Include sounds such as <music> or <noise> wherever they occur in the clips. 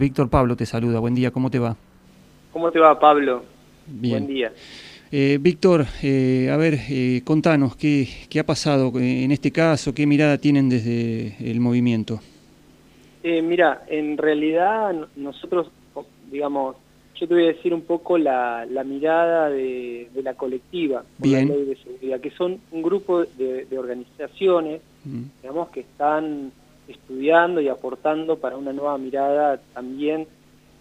Víctor Pablo te saluda, buen día, ¿cómo te va? ¿Cómo te va, Pablo? Bien. Buen día. Eh, Víctor, eh, a ver, eh, contanos, ¿qué, ¿qué ha pasado en este caso? ¿Qué mirada tienen desde el movimiento? Eh, mira, en realidad nosotros, digamos, yo te voy a decir un poco la, la mirada de, de, la colectiva Bien. la ley de seguridad, que son un grupo de, de organizaciones, Mm. digamos, que están estudiando y aportando para una nueva mirada también,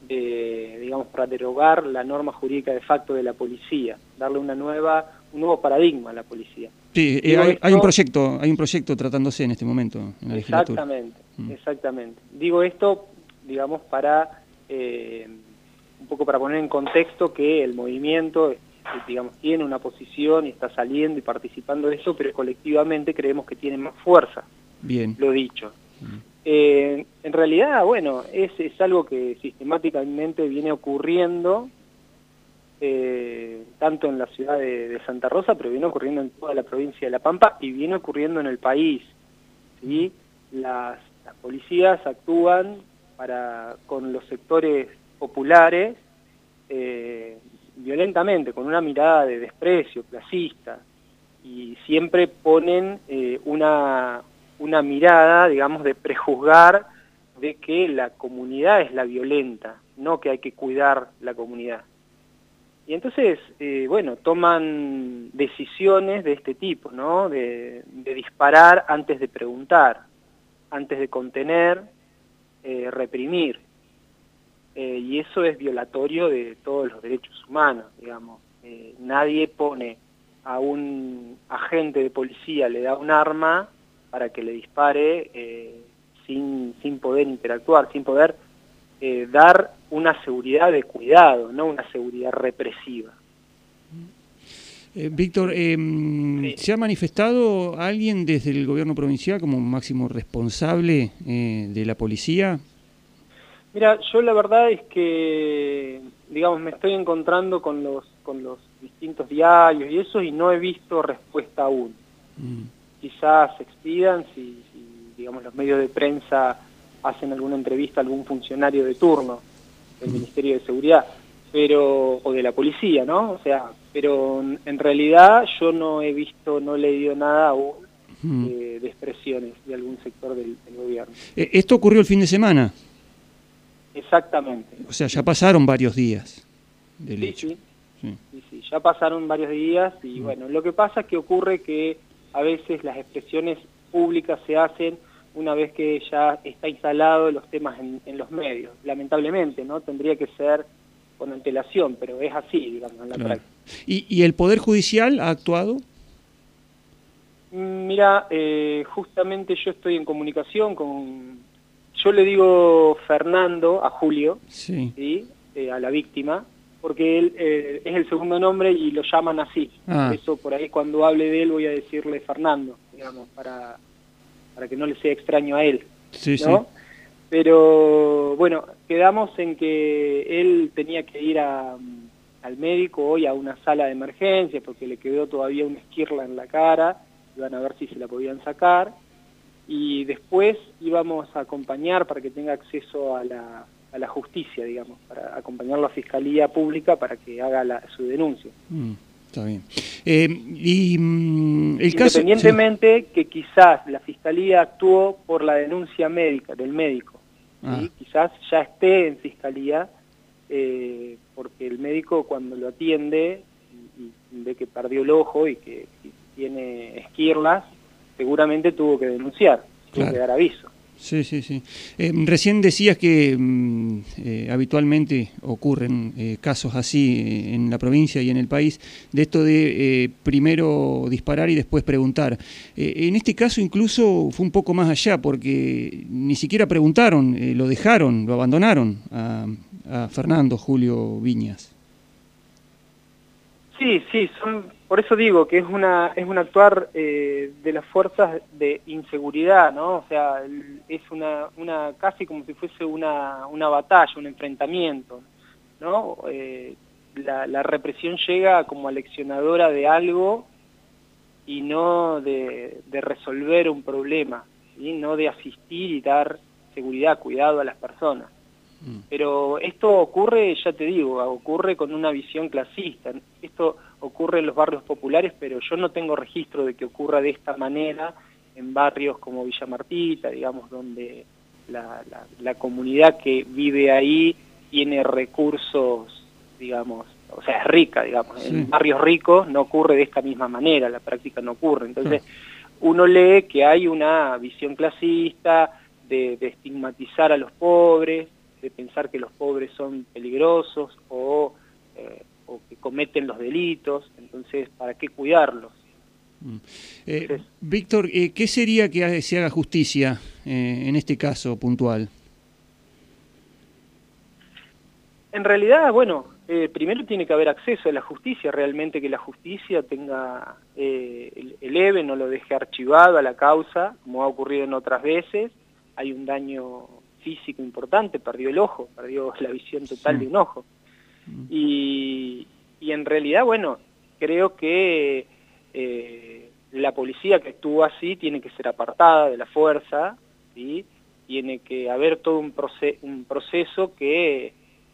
de, digamos, para derogar la norma jurídica de facto de la policía, darle una nueva, un nuevo paradigma a la policía. Sí, eh, hay, hay un proyecto, hay un proyecto tratándose en este momento en la legislatura. Exactamente, Mm. exactamente. Digo esto, digamos, para eh, un poco para poner en contexto que el movimiento, eh, digamos, tiene una posición y está saliendo y participando de eso, pero colectivamente creemos que tiene más fuerza, Bien. lo dicho. Eh, en realidad, bueno, es, es algo que sistemáticamente viene ocurriendo, eh, tanto en la ciudad de, Santa Rosa, pero viene ocurriendo en toda la provincia de La Pampa y viene ocurriendo en el país. ¿sí? Las, policías actúan para con los sectores populares eh, violentamente, con una mirada de desprecio, clasista, y siempre ponen una, una mirada, digamos, de prejuzgar de que la comunidad es la violenta, no que hay que cuidar la comunidad. Y entonces, eh, bueno, toman decisiones de este tipo, ¿no? De, disparar antes de preguntar, antes de contener, eh, reprimir. Eh, y eso es violatorio de todos los derechos humanos, digamos. Nadie pone a un agente de policía, le da un arma para que le dispare eh, sin, sin poder interactuar, sin poder eh, dar una seguridad de cuidado, no una seguridad represiva. Eh, Víctor, eh, Sí. ¿se ha manifestado alguien desde el gobierno provincial como máximo responsable eh, de la policía? Mira, yo la verdad es que, digamos, me estoy encontrando con los, con los distintos diarios y eso y no he visto respuesta aún. Mm. Quizás se expidan si, si, digamos, los medios de prensa hacen alguna entrevista a algún funcionario de turno del Ministerio de Seguridad, pero o de la policía, ¿no? O sea, pero en realidad yo no he visto, no he leído nada aún eh, de expresiones de algún sector del, del gobierno. Eh, Esto ocurrió el fin de semana, Exactamente. o sea, ya pasaron varios días del Sí, hecho. sí. Sí. Sí, sí, ya pasaron varios días y bueno, lo que pasa es que ocurre que a veces las expresiones públicas se hacen una vez que ya está instalado los temas en, en los medios. Lamentablemente, ¿no? Tendría que ser con antelación, pero es así, digamos, en la Claro. práctica. ¿Y, y el Poder Judicial ha actuado? Mm, Mira, eh, justamente yo estoy en comunicación con... Yo le digo Fernando a Julio, Sí. ¿sí? Eh, a la víctima, porque él eh, es el segundo nombre y lo llaman así. Ah. Eso por ahí cuando hable de él voy a decirle Fernando, digamos, para, para que no le sea extraño a él, Sí, sí. ¿no? Pero bueno, quedamos en que él tenía que ir a, al médico hoy a una sala de emergencia porque le quedó todavía una esquirla en la cara, iban a ver si se la podían sacar y después íbamos a acompañar para que tenga acceso a la, a la justicia, digamos, para acompañar a la Fiscalía Pública para que haga la- su denuncia. Mm, está bien. Eh, y mm, el caso... Independientemente que quizás la Fiscalía actuó por la denuncia médica, del médico, ¿sí? Ah. quizás ya esté en Fiscalía, eh, porque el médico cuando lo atiende y, y ve que perdió el ojo y que, y tiene esquirlas, seguramente tuvo que denunciar, tuvo Claro. que dar aviso. Sí, sí, sí. Eh, recién decías que mm, eh, habitualmente ocurren eh, casos así en la provincia y en el país, de esto de primero disparar y después preguntar. En este caso incluso fue un poco más allá, porque ni siquiera preguntaron, lo dejaron, lo abandonaron a, a Fernando Julio Viñas. Sí, sí, son, por eso digo que es una es un actuar eh, de las fuerzas de inseguridad, ¿no? O sea, es una una casi como si fuese una una batalla, un enfrentamiento, ¿no? Eh, la, la represión llega como aleccionadora de algo y no de, resolver un problema, ¿sí? no de asistir y dar seguridad, cuidado a las personas. Mm. Pero esto ocurre, ya te digo, ocurre con una visión clasista. Esto ocurre en los barrios populares, pero yo no tengo registro de que ocurra de esta manera en barrios como Villa Martita, digamos, donde la, la, comunidad que vive ahí tiene recursos, digamos, o sea, es rica, digamos. En barrios ricos no ocurre de esta misma manera, la práctica no ocurre. Entonces, uno lee que hay una visión clasista de, de estigmatizar a los pobres, de pensar que los pobres son peligrosos o, eh, o que cometen los delitos, entonces, ¿para qué cuidarlos? Mm. Eh, Víctor, eh, ¿qué sería que se haga justicia en este caso puntual? En realidad, bueno, primero tiene que haber acceso a la justicia, realmente que la justicia tenga, eleve, no lo deje archivado a la causa, como ha ocurrido en otras veces, hay un daño físico importante, perdió el ojo, perdió <laughs> la visión total de un ojo. Mm. Y, en realidad, bueno, creo que eh, la policía que estuvo así tiene que ser apartada de la fuerza, ¿sí? tiene que haber todo un, un proceso que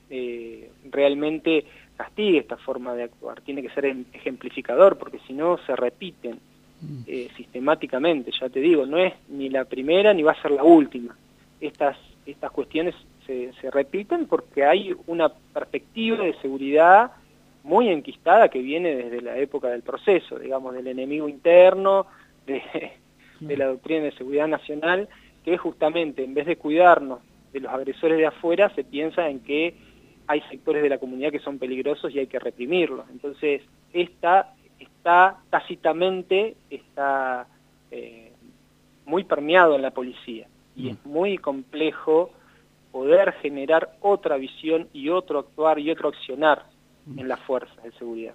eh, realmente castigue esta forma de actuar, tiene que ser em, ejemplificador, porque si no se repiten mm. eh, sistemáticamente, ya te digo, no es ni la primera ni va a ser la última. Estas estas cuestiones se, repiten porque hay una perspectiva de seguridad muy enquistada que viene desde la época del proceso, digamos, del enemigo interno, de, la doctrina de seguridad nacional, que justamente en vez de cuidarnos de los agresores de afuera, se piensa en que hay sectores de la comunidad que son peligrosos y hay que reprimirlos. Entonces, esta está tácitamente, está eh, muy permeado en la policía y es muy complejo poder generar otra visión y otro actuar y otro accionar en las fuerzas de seguridad.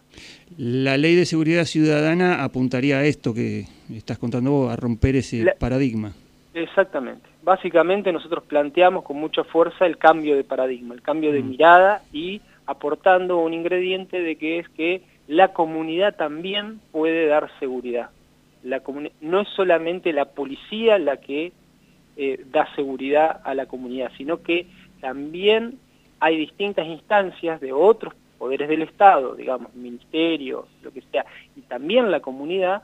La ley de seguridad ciudadana apuntaría a esto que estás contando vos, a romper ese paradigma. Exactamente. Básicamente nosotros planteamos con mucha fuerza el cambio de paradigma, el cambio de mirada y aportando un ingrediente de que es que la comunidad también puede dar seguridad. La no es solamente la policía la que eh, da seguridad a la comunidad, sino que también hay distintas instancias de otros poderes del Estado, digamos, ministerios, lo que sea, y también la comunidad,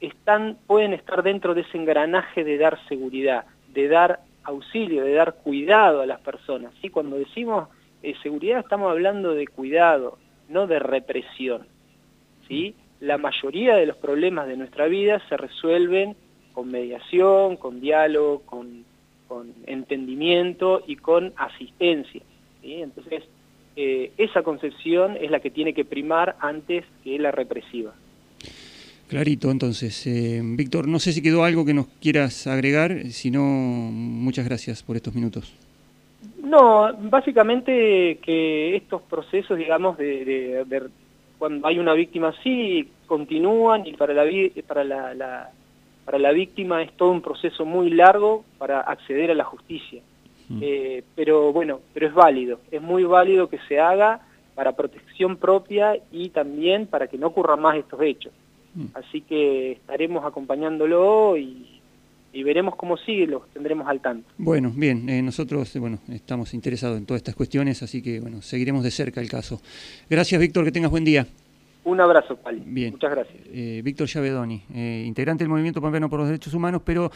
están, pueden estar dentro de ese engranaje de dar seguridad, de dar auxilio, de dar cuidado a las personas. ¿sí? Cuando decimos eh, seguridad estamos hablando de cuidado, no de represión. ¿sí? La mayoría de los problemas de nuestra vida se resuelven con mediación, con diálogo, con, entendimiento y con asistencia. Entonces, eh, esa concepción es la que tiene que primar antes que la represiva. Clarito, entonces. Eh, Víctor, no sé si quedó algo que nos quieras agregar, si no, muchas gracias por estos minutos. No, básicamente que estos procesos, digamos, de, cuando hay una víctima así, continúan y para la, para la para la víctima es todo un proceso muy largo para acceder a la justicia. Mm. Eh, pero bueno, pero es válido, es muy válido que se haga para protección propia y también para que no ocurran más estos hechos. Mm. Así que estaremos acompañándolo y, veremos cómo sigue, los tendremos al tanto. Bueno, bien, eh, nosotros eh, bueno, estamos interesados en todas estas cuestiones, así que bueno, seguiremos de cerca el caso. Gracias, Víctor, que tengas buen día. Un abrazo, Pali. Bien. Muchas gracias. Eh, Víctor Llavedoni, eh, integrante del Movimiento Pampeano por los Derechos Humanos, pero